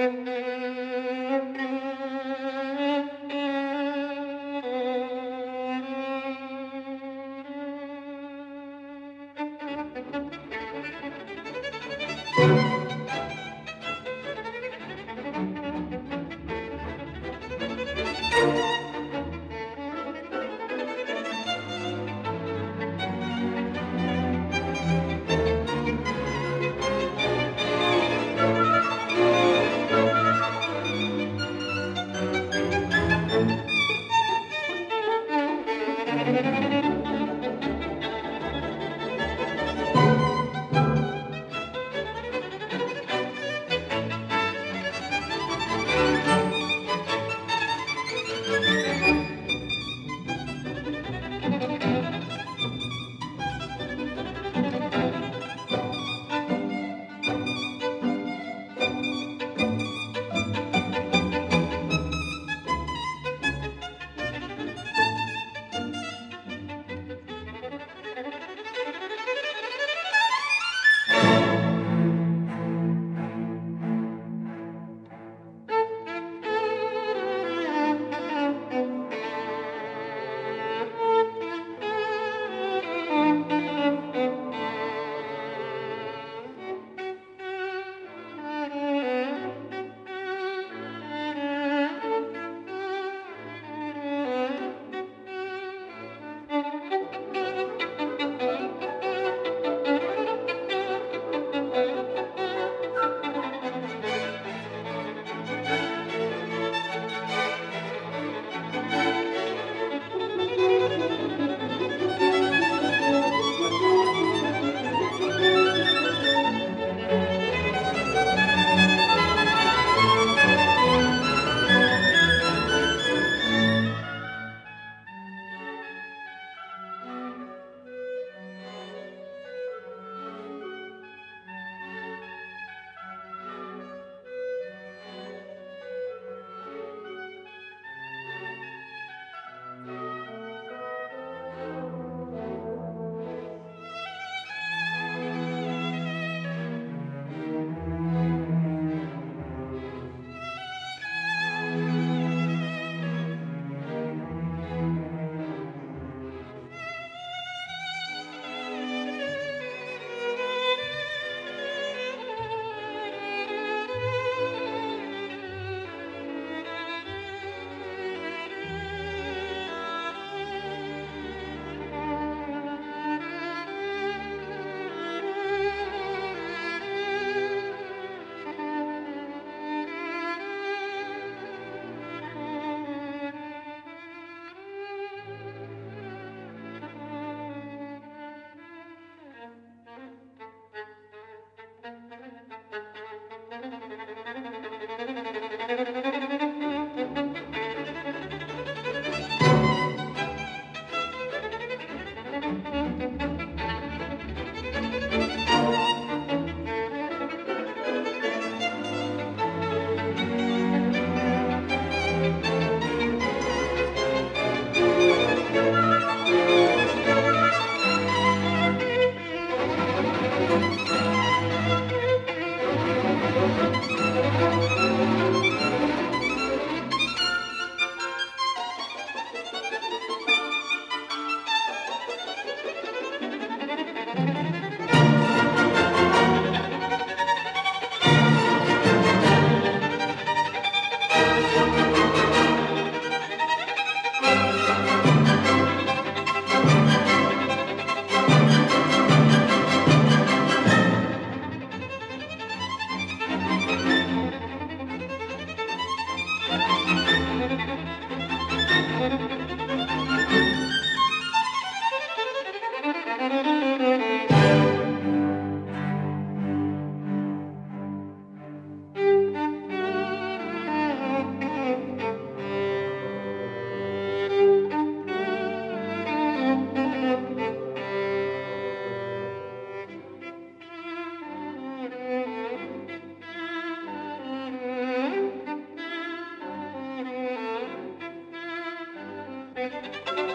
Mm-hmm. Música